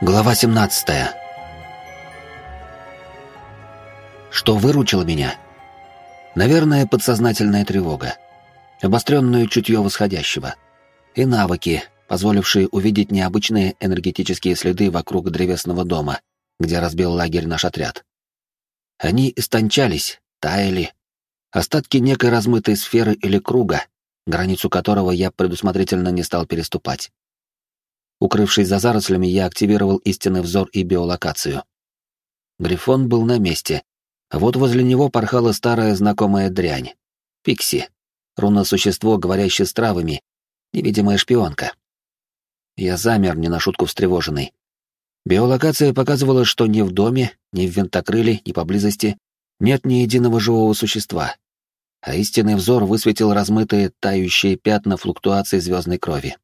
Глава 17. Что выручило меня? Наверное, подсознательная тревога, обостренное чутье восходящего и навыки, позволившие увидеть необычные энергетические следы вокруг древесного дома, где разбил лагерь наш отряд. Они истончались, таяли. Остатки некой размытой сферы или круга, границу которого я предусмотрительно не стал переступать. Укрывшись за зарослями, я активировал истинный взор и биолокацию. Грифон был на месте, вот возле него порхала старая знакомая дрянь. Пикси. Руно-существо, говорящее с травами. Невидимая шпионка. Я замер, не на шутку встревоженный. Биолокация показывала, что ни в доме, ни в винтокрыле, ни поблизости нет ни единого живого существа. А истинный взор высветил размытые, тающие пятна флуктуации звездной крови.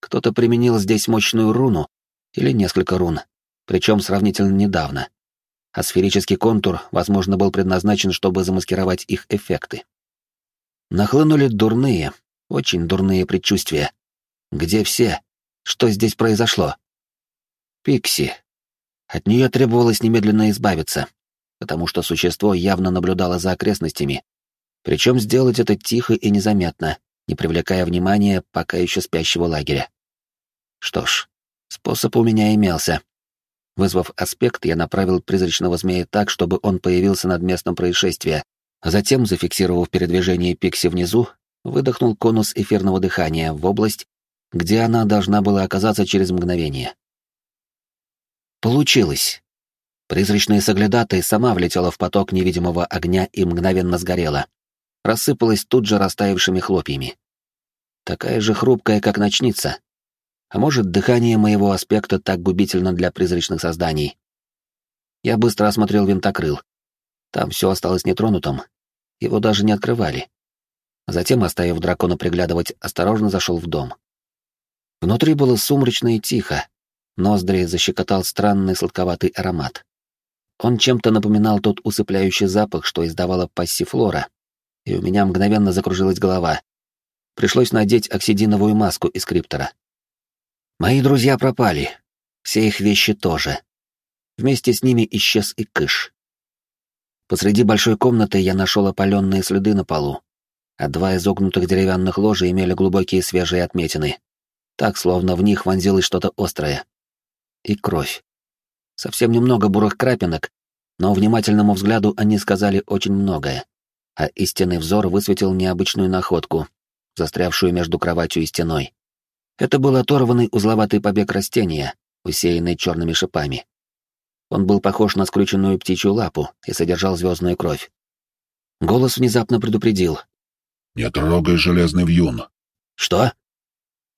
Кто-то применил здесь мощную руну, или несколько рун, причем сравнительно недавно. А сферический контур, возможно, был предназначен, чтобы замаскировать их эффекты. Нахлынули дурные, очень дурные предчувствия. Где все? Что здесь произошло? Пикси. От нее требовалось немедленно избавиться, потому что существо явно наблюдало за окрестностями, причем сделать это тихо и незаметно, не привлекая внимания пока еще спящего лагеря. Что ж, способ у меня имелся. Вызвав аспект, я направил призрачного змея так, чтобы он появился над местом происшествия, а затем, зафиксировав передвижение Пикси внизу, выдохнул конус эфирного дыхания в область, где она должна была оказаться через мгновение. Получилось. Призрачная соглядатой сама влетела в поток невидимого огня и мгновенно сгорела. Рассыпалась тут же растаявшими хлопьями такая же хрупкая, как ночница. А может, дыхание моего аспекта так губительно для призрачных созданий. Я быстро осмотрел винтокрыл. Там все осталось нетронутым. Его даже не открывали. Затем, оставив дракона приглядывать, осторожно зашел в дом. Внутри было сумрачно и тихо. Ноздри защекотал странный сладковатый аромат. Он чем-то напоминал тот усыпляющий запах, что издавала пассифлора, и у меня мгновенно закружилась голова. Пришлось надеть оксидиновую маску из криптора. Мои друзья пропали. Все их вещи тоже. Вместе с ними исчез и кыш. Посреди большой комнаты я нашел опаленные следы на полу, а два изогнутых деревянных ложа имели глубокие свежие отметины. Так, словно в них вонзилось что-то острое. И кровь. Совсем немного бурых крапинок, но внимательному взгляду они сказали очень многое. А истинный взор высветил необычную находку, застрявшую между кроватью и стеной. Это был оторванный узловатый побег растения, усеянный черными шипами. Он был похож на скрученную птичью лапу и содержал звездную кровь. Голос внезапно предупредил. «Не трогай железный вьюн». «Что?»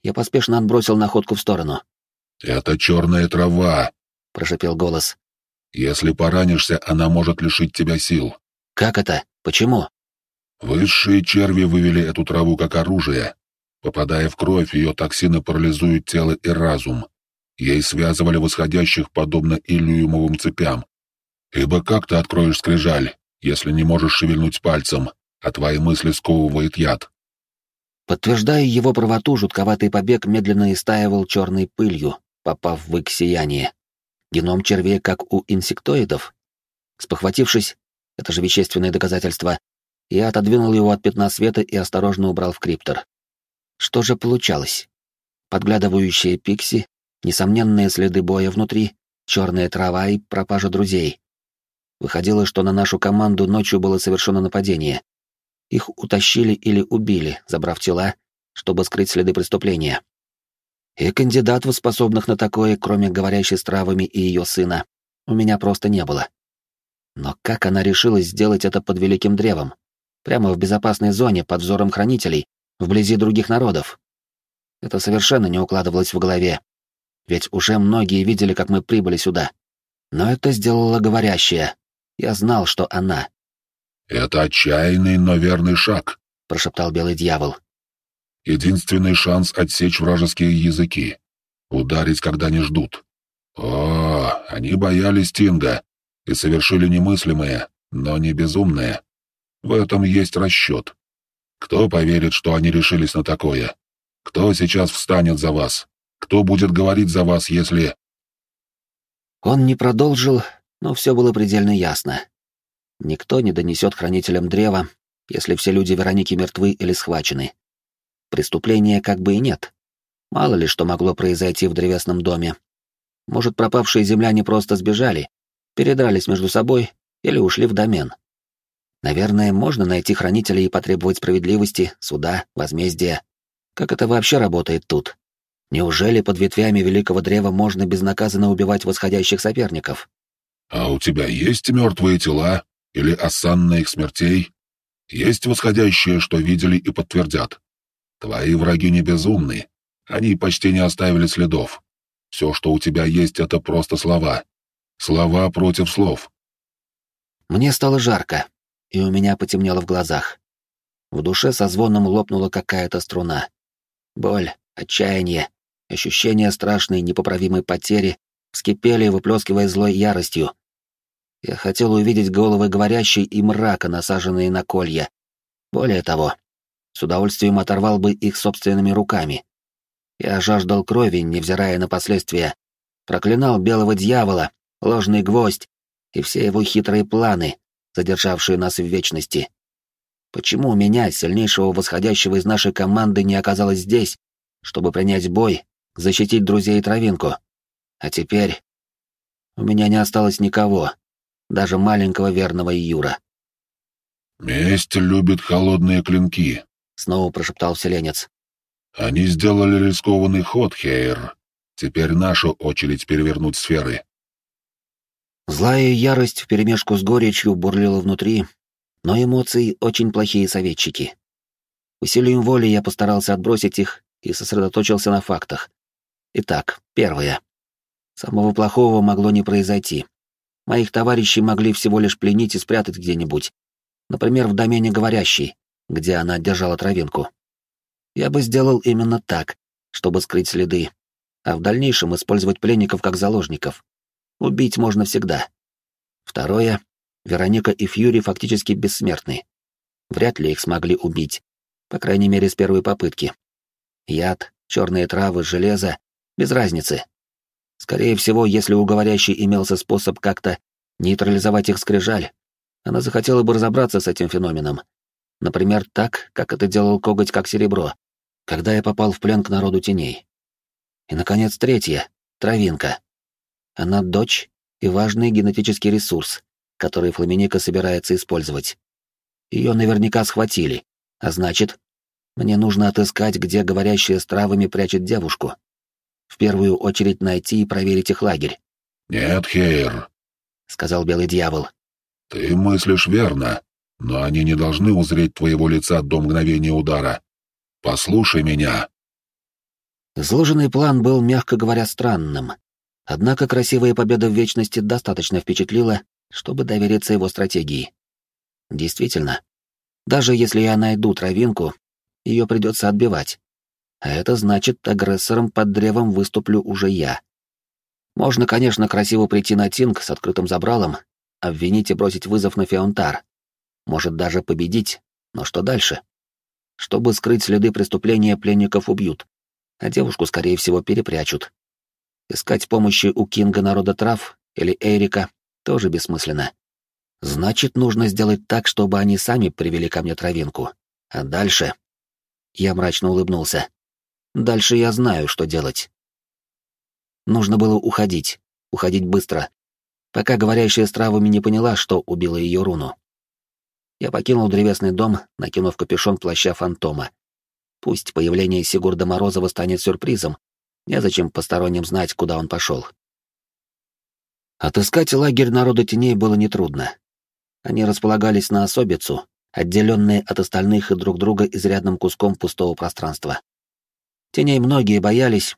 Я поспешно отбросил находку в сторону. «Это черная трава», — прошепел голос. «Если поранишься, она может лишить тебя сил». «Как это? Почему?» Высшие черви вывели эту траву как оружие. Попадая в кровь, ее токсины парализуют тело и разум. Ей связывали восходящих подобно иллюмовым цепям. Ибо как ты откроешь скрижаль, если не можешь шевельнуть пальцем, а твои мысли сковывает яд? Подтверждая его правоту, жутковатый побег медленно истаивал черной пылью, попав в их сияние. Геном червей, как у инсектоидов. Спохватившись, это же вещественное доказательство, я отодвинул его от пятна света и осторожно убрал в криптор. Что же получалось? Подглядывающие пикси, несомненные следы боя внутри, черная трава и пропажа друзей. Выходило, что на нашу команду ночью было совершено нападение. Их утащили или убили, забрав тела, чтобы скрыть следы преступления. И кандидатов, способных на такое, кроме говорящей с травами и ее сына, у меня просто не было. Но как она решилась сделать это под Великим Древом? Прямо в безопасной зоне под взором хранителей, вблизи других народов. Это совершенно не укладывалось в голове. Ведь уже многие видели, как мы прибыли сюда. Но это сделала говорящая. Я знал, что она. «Это отчаянный, но верный шаг», — прошептал белый дьявол. «Единственный шанс отсечь вражеские языки. Ударить, когда не ждут. О, они боялись Тинга и совершили немыслимое, но не безумное. В этом есть расчет. Кто поверит, что они решились на такое? Кто сейчас встанет за вас? Кто будет говорить за вас, если... Он не продолжил, но все было предельно ясно. Никто не донесет хранителям древа, если все люди Вероники мертвы или схвачены. Преступления как бы и нет. Мало ли что могло произойти в древесном доме. Может, пропавшие земляне просто сбежали, передрались между собой или ушли в домен. Наверное, можно найти хранителей и потребовать справедливости, суда, возмездия. Как это вообще работает тут? Неужели под ветвями великого древа можно безнаказанно убивать восходящих соперников? А у тебя есть мертвые тела или осанна их смертей? Есть восходящие, что видели и подтвердят. Твои враги не безумны. Они почти не оставили следов. Все, что у тебя есть, это просто слова. Слова против слов. Мне стало жарко, и у меня потемнело в глазах. В душе со звоном лопнула какая-то струна. Боль, отчаяние, ощущение страшной непоправимой потери вскипели, выплескивая злой яростью. Я хотел увидеть головы говорящей и мрака, насаженные на колья. Более того, с удовольствием оторвал бы их собственными руками. Я жаждал крови, невзирая на последствия. Проклинал белого дьявола, ложный гвоздь и все его хитрые планы, задержавшие нас в вечности. Почему у меня, сильнейшего восходящего из нашей команды, не оказалось здесь, чтобы принять бой, защитить друзей и травинку? А теперь... У меня не осталось никого, даже маленького верного Юра. «Месть любит холодные клинки», — снова прошептал вселенец. «Они сделали рискованный ход, Хейр. Теперь наша очередь перевернуть сферы». Злая ярость вперемешку с горечью бурлила внутри, но эмоции очень плохие советчики. Усилием воли я постарался отбросить их и сосредоточился на фактах. Итак, первое. Самого плохого могло не произойти. Моих товарищей могли всего лишь пленить и спрятать где-нибудь. Например, в домене говорящей, где она держала травинку. Я бы сделал именно так, чтобы скрыть следы, а в дальнейшем использовать пленников как заложников. Убить можно всегда. Второе. Вероника и Фьюри фактически бессмертны. Вряд ли их смогли убить, по крайней мере, с первой попытки. Яд, черные травы, железо — без разницы. Скорее всего, если у говорящей имелся способ как-то нейтрализовать их скрижаль, она захотела бы разобраться с этим феноменом. Например, так, как это делал коготь как серебро, когда я попал в плен к народу теней. И, наконец, третье — травинка. Она дочь и важный генетический ресурс, который Фламиника собирается использовать. Ее наверняка схватили, а значит, мне нужно отыскать, где говорящая с травами прячет девушку. В первую очередь найти и проверить их лагерь. «Нет, Хейр», — сказал Белый Дьявол. «Ты мыслишь верно, но они не должны узреть твоего лица до мгновения удара. Послушай меня». Изложенный план был, мягко говоря, странным, Однако красивая победа в Вечности достаточно впечатлила, чтобы довериться его стратегии. Действительно, даже если я найду травинку, ее придется отбивать. А это значит, агрессором под древом выступлю уже я. Можно, конечно, красиво прийти на Тинг с открытым забралом, обвинить и бросить вызов на Феонтар. Может даже победить, но что дальше? Чтобы скрыть следы преступления, пленников убьют, а девушку, скорее всего, перепрячут. Искать помощи у Кинга народа трав или Эрика тоже бессмысленно. Значит, нужно сделать так, чтобы они сами привели ко мне травинку. А дальше... Я мрачно улыбнулся. Дальше я знаю, что делать. Нужно было уходить. Уходить быстро. Пока говорящая с травами не поняла, что убила ее руну. Я покинул древесный дом, накинув капюшон плаща фантома. Пусть появление Сигурда Морозова станет сюрпризом, Незачем посторонним знать, куда он пошел. Отыскать лагерь народа теней было нетрудно. Они располагались на особицу, отделенные от остальных и друг друга изрядным куском пустого пространства. Теней многие боялись,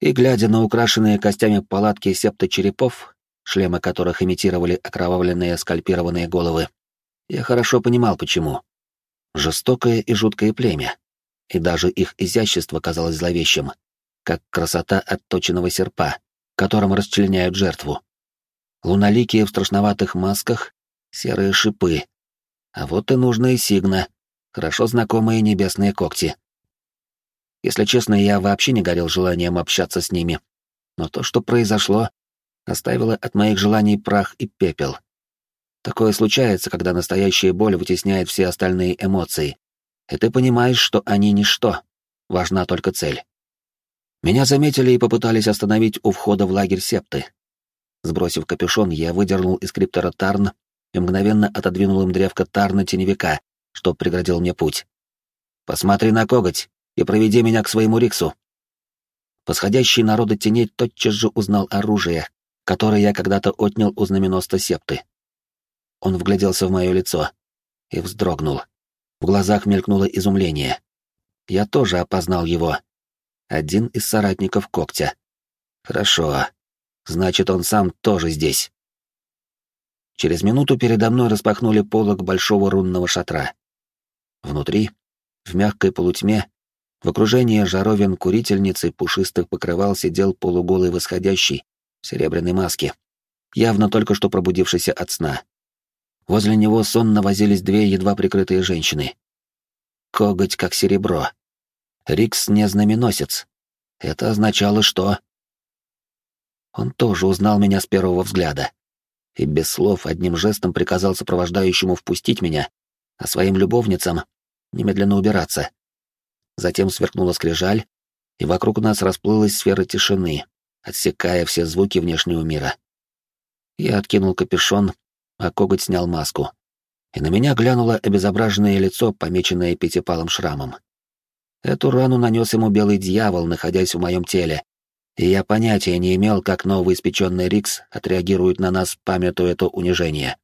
и, глядя на украшенные костями палатки септы черепов, шлемы которых имитировали окровавленные скальпированные головы, я хорошо понимал, почему. Жестокое и жуткое племя, и даже их изящество казалось зловещим, как красота отточенного серпа, которым расчленяют жертву. Луналикие в страшноватых масках, серые шипы. А вот и нужные сигна, хорошо знакомые небесные когти. Если честно, я вообще не горел желанием общаться с ними. Но то, что произошло, оставила от моих желаний прах и пепел. Такое случается, когда настоящая боль вытесняет все остальные эмоции, и ты понимаешь, что они ничто, важна только цель. Меня заметили и попытались остановить у входа в лагерь септы. Сбросив капюшон, я выдернул из криптора Тарн и мгновенно отодвинул им древко Тарна теневика, что преградил мне путь. «Посмотри на коготь и проведи меня к своему Риксу». Восходящий народа теней тотчас же узнал оружие, которое я когда-то отнял у знаменоста септы. Он вгляделся в мое лицо и вздрогнул. В глазах мелькнуло изумление. Я тоже опознал его. Один из соратников когтя. Хорошо. Значит, он сам тоже здесь. Через минуту передо мной распахнули полог большого рунного шатра. Внутри, в мягкой полутьме, в окружении жаровин курительницы пушистых покрывал сидел полуголый восходящий в серебряной маске, явно только что пробудившийся от сна. Возле него сонно возились две едва прикрытые женщины. Коготь как серебро. Рикс не знаменосец. Это означало, что... Он тоже узнал меня с первого взгляда. И без слов одним жестом приказал сопровождающему впустить меня, а своим любовницам немедленно убираться. Затем сверкнула скрижаль, и вокруг нас расплылась сфера тишины, отсекая все звуки внешнего мира. Я откинул капюшон, а коготь снял маску. И на меня глянуло обезображенное лицо, помеченное пятипалым шрамом. Эту рану нанес ему белый дьявол, находясь в моем теле, и я понятия не имел, как новый испеченный Рикс отреагирует на нас, памятуя это унижение.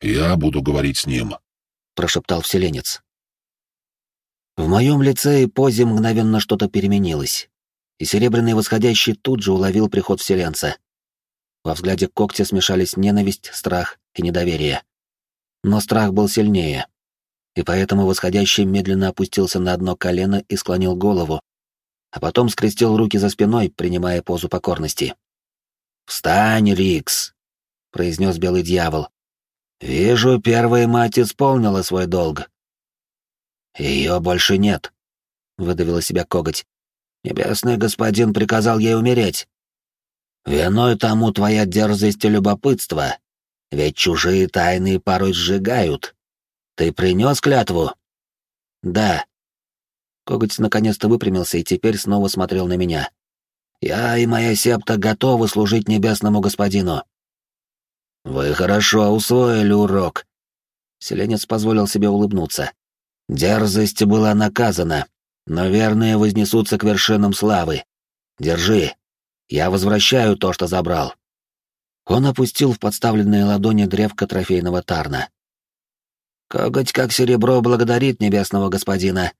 «Я буду говорить с ним», — прошептал вселенец. В моем лице и позе мгновенно что-то переменилось, и Серебряный Восходящий тут же уловил приход вселенца. Во взгляде когтя смешались ненависть, страх и недоверие. Но страх был сильнее, и поэтому Восходящий медленно опустился на одно колено и склонил голову, а потом скрестил руки за спиной, принимая позу покорности. «Встань, Рикс!» — произнес Белый Дьявол. «Вижу, первая мать исполнила свой долг». «Ее больше нет», — выдавила себя коготь. «Небесный господин приказал ей умереть. Виной тому твоя дерзость и любопытство, ведь чужие тайны порой сжигают. Ты принес клятву? Да. Коготь наконец-то выпрямился и теперь снова смотрел на меня. Я и моя септа готовы служить небесному господину. Вы хорошо усвоили урок. Селенец позволил себе улыбнуться. Дерзость была наказана, но верные вознесутся к вершинам славы. Держи, я возвращаю то, что забрал. Он опустил в подставленные ладони древко трофейного тарна. Коготь как серебро благодарит небесного господина.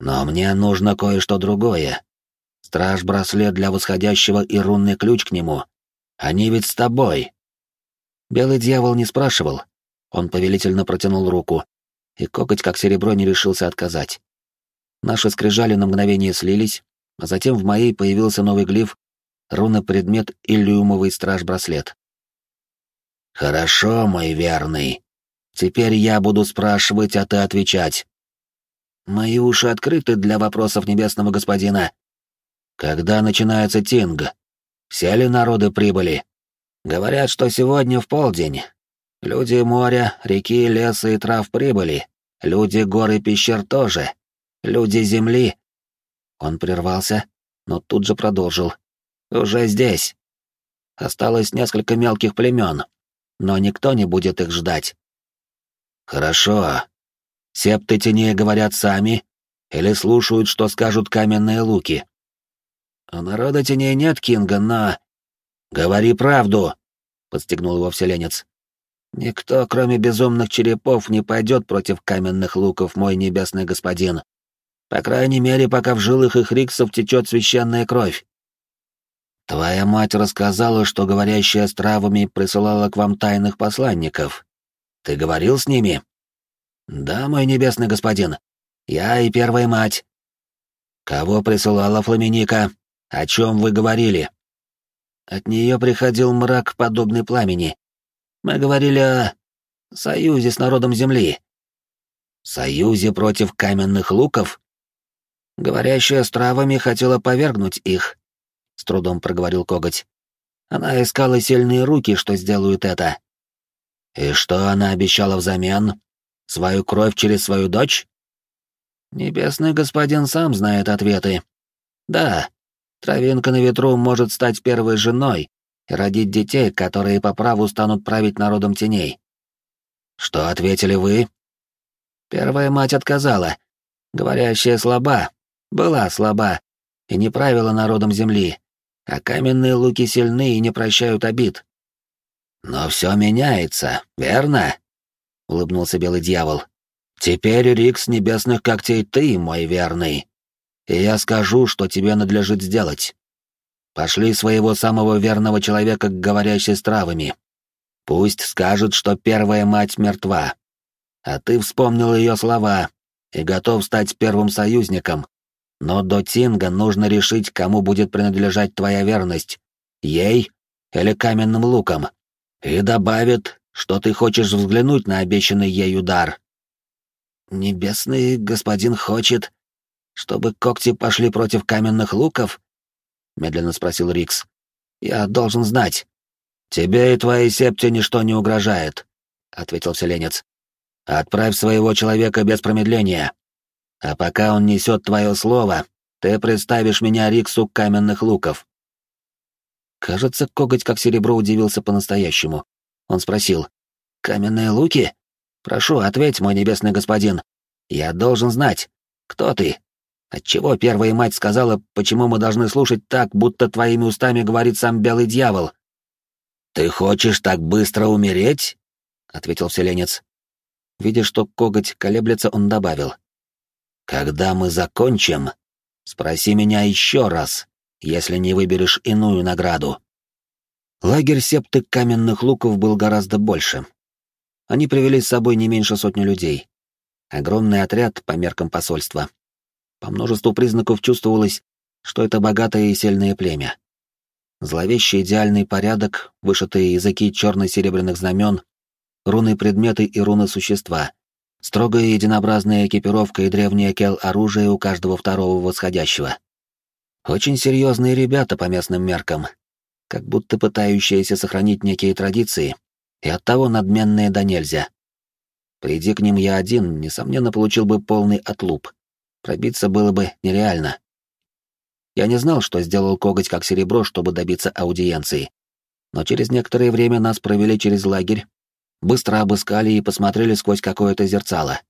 Но мне нужно кое-что другое. Страж-браслет для восходящего и рунный ключ к нему. Они ведь с тобой. Белый дьявол не спрашивал. Он повелительно протянул руку, и коготь как серебро не решился отказать. Наши скрижали на мгновение слились, а затем в моей появился новый глиф руна-предмет иллюмовый страж-браслет. «Хорошо, мой верный. Теперь я буду спрашивать, а ты отвечать. Мои уши открыты для вопросов небесного господина. Когда начинается тинг? Все ли народы прибыли? Говорят, что сегодня в полдень. Люди моря, реки, леса и трав прибыли. Люди гор и пещер тоже. Люди земли. Он прервался, но тут же продолжил. Уже здесь. Осталось несколько мелких племен, но никто не будет их ждать. Хорошо. Септы теней говорят сами или слушают, что скажут каменные луки. У народа теней нет, Кинга, но... Говори правду, подстегнул его вселенец. Никто, кроме безумных черепов, не пойдет против каменных луков, мой небесный господин. По крайней мере, пока в жилах их риксов течет священная кровь. Твоя мать рассказала, что говорящая с травами присылала к вам тайных посланников. Ты говорил с ними? Да, мой небесный господин. Я и первая мать. Кого присылала Фламиника? О чем вы говорили? От нее приходил мрак, подобный пламени. Мы говорили о союзе с народом Земли. Союзе против каменных луков? Говорящая с травами хотела повергнуть их, с трудом проговорил коготь. Она искала сильные руки, что сделают это. И что она обещала взамен? Свою кровь через свою дочь? Небесный господин сам знает ответы. Да, травинка на ветру может стать первой женой и родить детей, которые по праву станут править народом теней. Что ответили вы? Первая мать отказала. Говорящая слаба, была слаба и не правила народом земли, а каменные луки сильны и не прощают обид. Но все меняется, верно? улыбнулся белый дьявол. Теперь, Рикс небесных когтей, ты мой верный. И я скажу, что тебе надлежит сделать. Пошли своего самого верного человека к говорящей с травами. Пусть скажет, что первая мать мертва. А ты вспомнил ее слова и готов стать первым союзником. Но до Тинга нужно решить, кому будет принадлежать твоя верность. Ей или каменным луком. И добавит, что ты хочешь взглянуть на обещанный ей удар. Небесный господин хочет, чтобы когти пошли против каменных луков? Медленно спросил Рикс. Я должен знать. Тебе и твоей септе ничто не угрожает, ответил вселенец. Отправь своего человека без промедления. А пока он несет твое слово, ты представишь меня Риксу каменных луков. Кажется, коготь как серебро удивился по-настоящему. Он спросил, «Каменные луки? Прошу, ответь, мой небесный господин. Я должен знать, кто ты? Отчего первая мать сказала, почему мы должны слушать так, будто твоими устами говорит сам белый дьявол?» «Ты хочешь так быстро умереть?» — ответил вселенец. Видя, что коготь колеблется, он добавил. «Когда мы закончим, спроси меня еще раз, если не выберешь иную награду». Лагерь септы каменных луков был гораздо больше. Они привели с собой не меньше сотни людей. Огромный отряд по меркам посольства. По множеству признаков чувствовалось, что это богатое и сильное племя. Зловещий идеальный порядок, вышитые языки черно-серебряных знамен, руны-предметы и руны-существа, строгая единообразная экипировка и древнее кел-оружие у каждого второго восходящего. Очень серьезные ребята по местным меркам, как будто пытающиеся сохранить некие традиции, и оттого надменные да нельзя. Приди к ним я один, несомненно, получил бы полный отлуп. Пробиться было бы нереально. Я не знал, что сделал коготь как серебро, чтобы добиться аудиенции. Но через некоторое время нас провели через лагерь, быстро обыскали и посмотрели сквозь какое-то зерцало.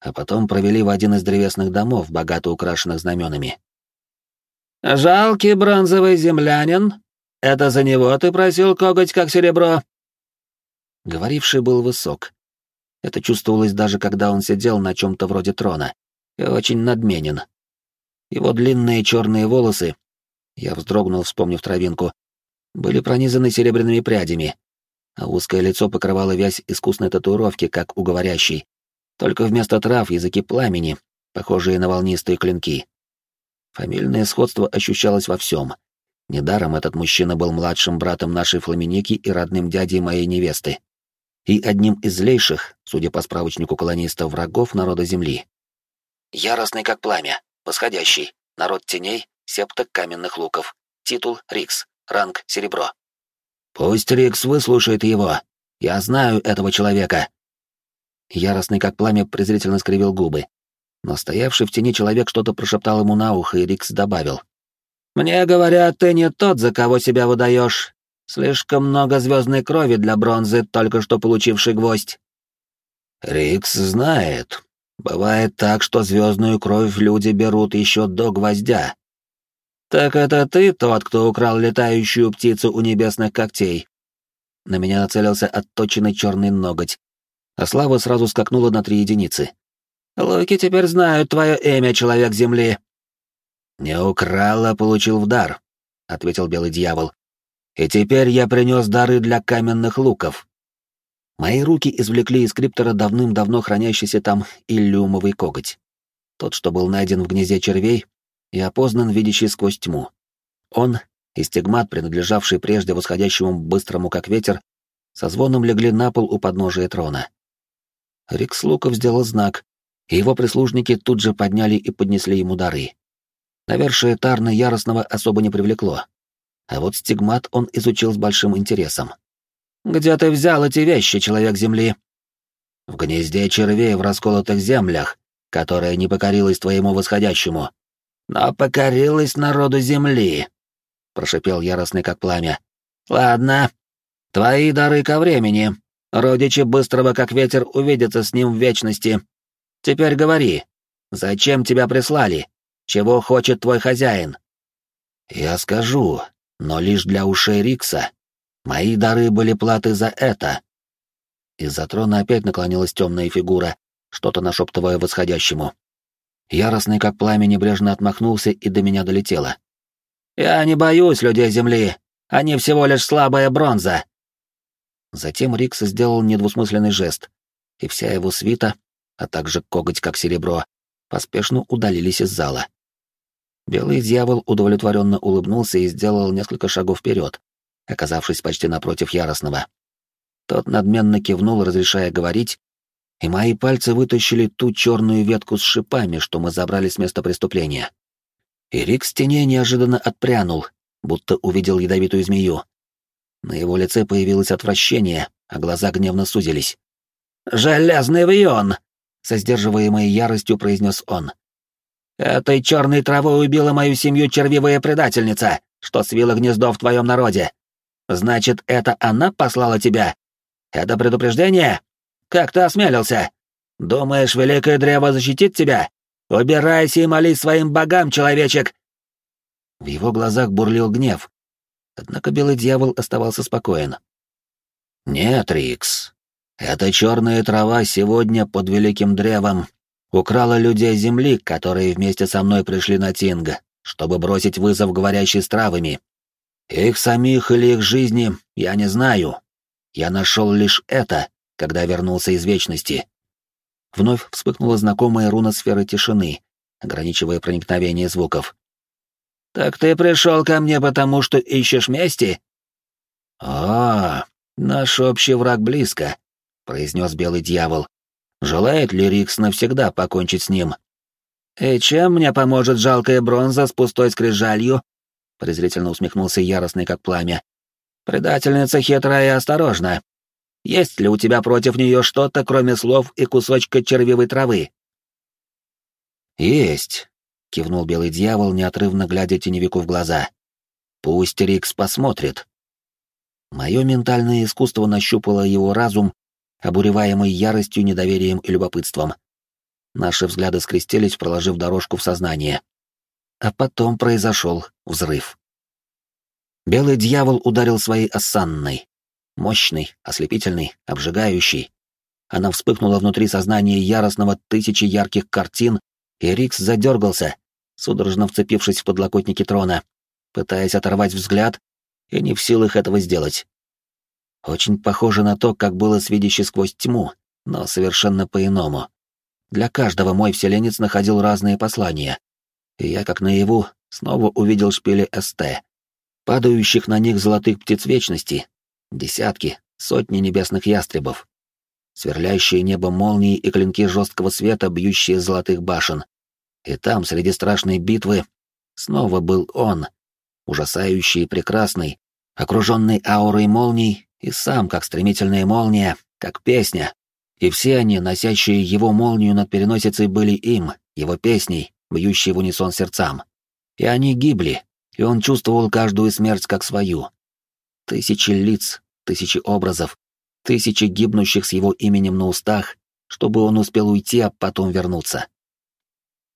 А потом провели в один из древесных домов, богато украшенных знаменами. «Жалкий бронзовый землянин это за него ты просил коготь как серебро?» Говоривший был высок. Это чувствовалось даже когда он сидел на чем-то вроде трона, и очень надменен. Его длинные черные волосы, я вздрогнул, вспомнив травинку, были пронизаны серебряными прядями, а узкое лицо покрывало вязь искусной татуировки, как у говорящей, только вместо трав языки пламени, похожие на волнистые клинки. Фамильное сходство ощущалось во всем — Недаром этот мужчина был младшим братом нашей Фламиники и родным дядей моей невесты. И одним из злейших, судя по справочнику колонистов, врагов народа Земли. Яростный как пламя, восходящий, народ теней, септа каменных луков, титул Рикс, ранг серебро. Пусть Рикс выслушает его. Я знаю этого человека. Яростный как пламя презрительно скривил губы. Но стоявший в тени человек что-то прошептал ему на ухо, и Рикс добавил. «Мне говорят, ты не тот, за кого себя выдаешь. Слишком много звездной крови для бронзы, только что получивший гвоздь». «Рикс знает. Бывает так, что звездную кровь люди берут еще до гвоздя». «Так это ты тот, кто украл летающую птицу у небесных когтей?» На меня нацелился отточенный черный ноготь, а Слава сразу скакнула на три единицы. «Луки теперь знают твое имя, человек Земли», «Не украл, а получил в дар», — ответил белый дьявол. «И теперь я принес дары для каменных луков». Мои руки извлекли из криптора давным-давно хранящийся там иллюмовый коготь. Тот, что был найден в гнезде червей и опознан, видящий сквозь тьму. Он и стигмат, принадлежавший прежде восходящему быстрому как ветер, со звоном легли на пол у подножия трона. Рикс Луков сделал знак, и его прислужники тут же подняли и поднесли ему дары. Навершие Тарны Яростного особо не привлекло. А вот стигмат он изучил с большим интересом. «Где ты взял эти вещи, человек Земли?» «В гнезде червей в расколотых землях, которая не покорилась твоему восходящему, но покорилась народу Земли», — прошипел яростный как пламя. «Ладно, твои дары ко времени. Родичи быстрого как ветер увидятся с ним в вечности. Теперь говори, зачем тебя прислали? Чего хочет твой хозяин?» «Я скажу, но лишь для ушей Рикса. Мои дары были платы за это». Из-за трона опять наклонилась темная фигура, что-то нашептывая восходящему. Яростный как пламя небрежно отмахнулся и до меня долетело. «Я не боюсь людей Земли. Они всего лишь слабая бронза». Затем Рикс сделал недвусмысленный жест, и вся его свита, а также коготь как серебро, поспешно удалились из зала. Белый дьявол удовлетворенно улыбнулся и сделал несколько шагов вперед, оказавшись почти напротив яростного. Тот надменно кивнул, разрешая говорить, и мои пальцы вытащили ту черную ветку с шипами, что мы забрали с места преступления. И Рик с теней неожиданно отпрянул, будто увидел ядовитую змею. На его лице появилось отвращение, а глаза гневно сузились. «Железный вьон!» — со сдерживаемой яростью произнес он. «Этой черной травой убила мою семью червивая предательница, что свила гнездо в твоем народе. Значит, это она послала тебя? Это предупреждение? Как ты осмелился? Думаешь, великое древо защитит тебя? Убирайся и молись своим богам, человечек!» В его глазах бурлил гнев. Однако белый дьявол оставался спокоен. «Нет, Рикс, эта черная трава сегодня под великим древом украла людей Земли, которые вместе со мной пришли на Тинг, чтобы бросить вызов говорящей с травами. Их самих или их жизни я не знаю. Я нашел лишь это, когда вернулся из Вечности. Вновь вспыхнула знакомая руна сферы тишины, ограничивая проникновение звуков. «Так ты пришел ко мне, потому что ищешь мести?» «А, наш общий враг близко», — произнес белый дьявол. «Желает ли Рикс навсегда покончить с ним?» «И чем мне поможет жалкая бронза с пустой скрижалью?» — презрительно усмехнулся яростный, как пламя. «Предательница хитрая и осторожна. Есть ли у тебя против нее что-то, кроме слов и кусочка червивой травы?» «Есть», — кивнул белый дьявол, неотрывно глядя теневику в глаза. «Пусть Рикс посмотрит». Мое ментальное искусство нащупало его разум, обуреваемый яростью, недоверием и любопытством. Наши взгляды скрестились, проложив дорожку в сознание. А потом произошел взрыв. Белый дьявол ударил своей осанной, Мощный, ослепительный, обжигающий. Она вспыхнула внутри сознания яростного тысячи ярких картин, и Рикс задергался, судорожно вцепившись в подлокотники трона, пытаясь оторвать взгляд, и не в силах этого сделать. Очень похоже на то, как было с видящей сквозь тьму, но совершенно по-иному. Для каждого мой вселенец находил разные послания, и я, как наяву, снова увидел шпили СТ, падающих на них золотых птиц вечности, Десятки, сотни небесных ястребов. Сверлящие небо молнии и клинки жесткого света, бьющие золотых башен. И там, среди страшной битвы, снова был он, ужасающий и прекрасный, окруженный аурой молний, и сам, как стремительная молния, как песня. И все они, носящие его молнию над переносицей, были им, его песней, бьющей в унисон сердцам. И они гибли, и он чувствовал каждую смерть как свою. Тысячи лиц, тысячи образов, тысячи гибнущих с его именем на устах, чтобы он успел уйти, а потом вернуться.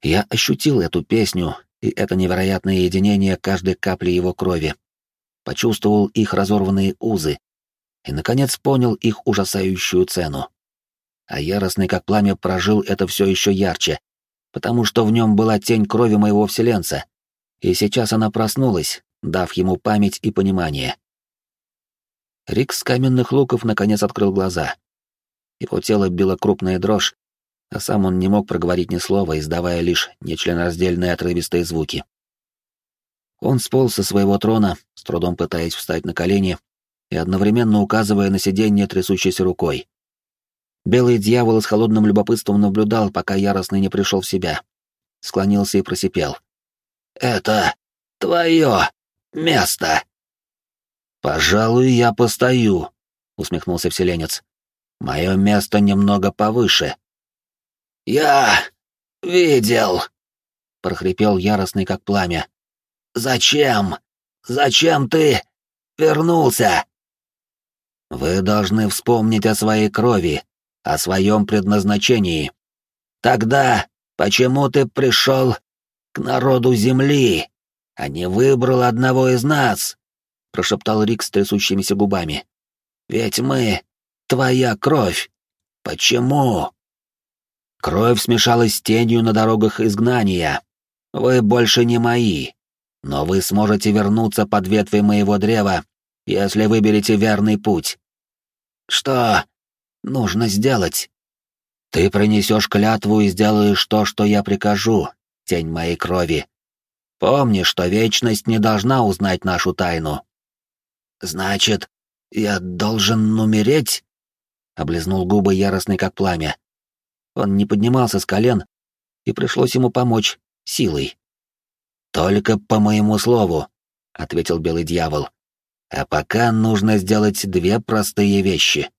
Я ощутил эту песню и это невероятное единение каждой капли его крови, почувствовал их разорванные узы и, наконец, понял их ужасающую цену. А яростный как пламя прожил это все еще ярче, потому что в нем была тень крови моего вселенца, и сейчас она проснулась, дав ему память и понимание. Рик с каменных луков наконец открыл глаза. Его тело било крупная дрожь, а сам он не мог проговорить ни слова, издавая лишь нечленораздельные отрывистые звуки. Он сполз со своего трона, с трудом пытаясь встать на колени и одновременно указывая на сиденье трясущейся рукой. Белый дьявол с холодным любопытством наблюдал, пока яростный не пришел в себя. Склонился и просипел. «Это твое место!» Пожалуй, я постою, усмехнулся вселенец. Мое место немного повыше. Я видел, прохрипел яростный как пламя. Зачем? Зачем ты вернулся? Вы должны вспомнить о своей крови, о своем предназначении. Тогда почему ты пришел к народу Земли, а не выбрал одного из нас?» — прошептал Рик с трясущимися губами. «Ведь мы — твоя кровь. Почему?» «Кровь смешалась с тенью на дорогах изгнания. Вы больше не мои, но вы сможете вернуться под ветви моего древа, если выберете верный путь. Что нужно сделать?» «Ты принесешь клятву и сделаешь то, что я прикажу, тень моей крови. Помни, что вечность не должна узнать нашу тайну. Значит, я должен умереть? Облизнул губы яростный как пламя. Он не поднимался с колен, и пришлось ему помочь силой. Только по моему слову, ответил белый дьявол. А пока нужно сделать две простые вещи.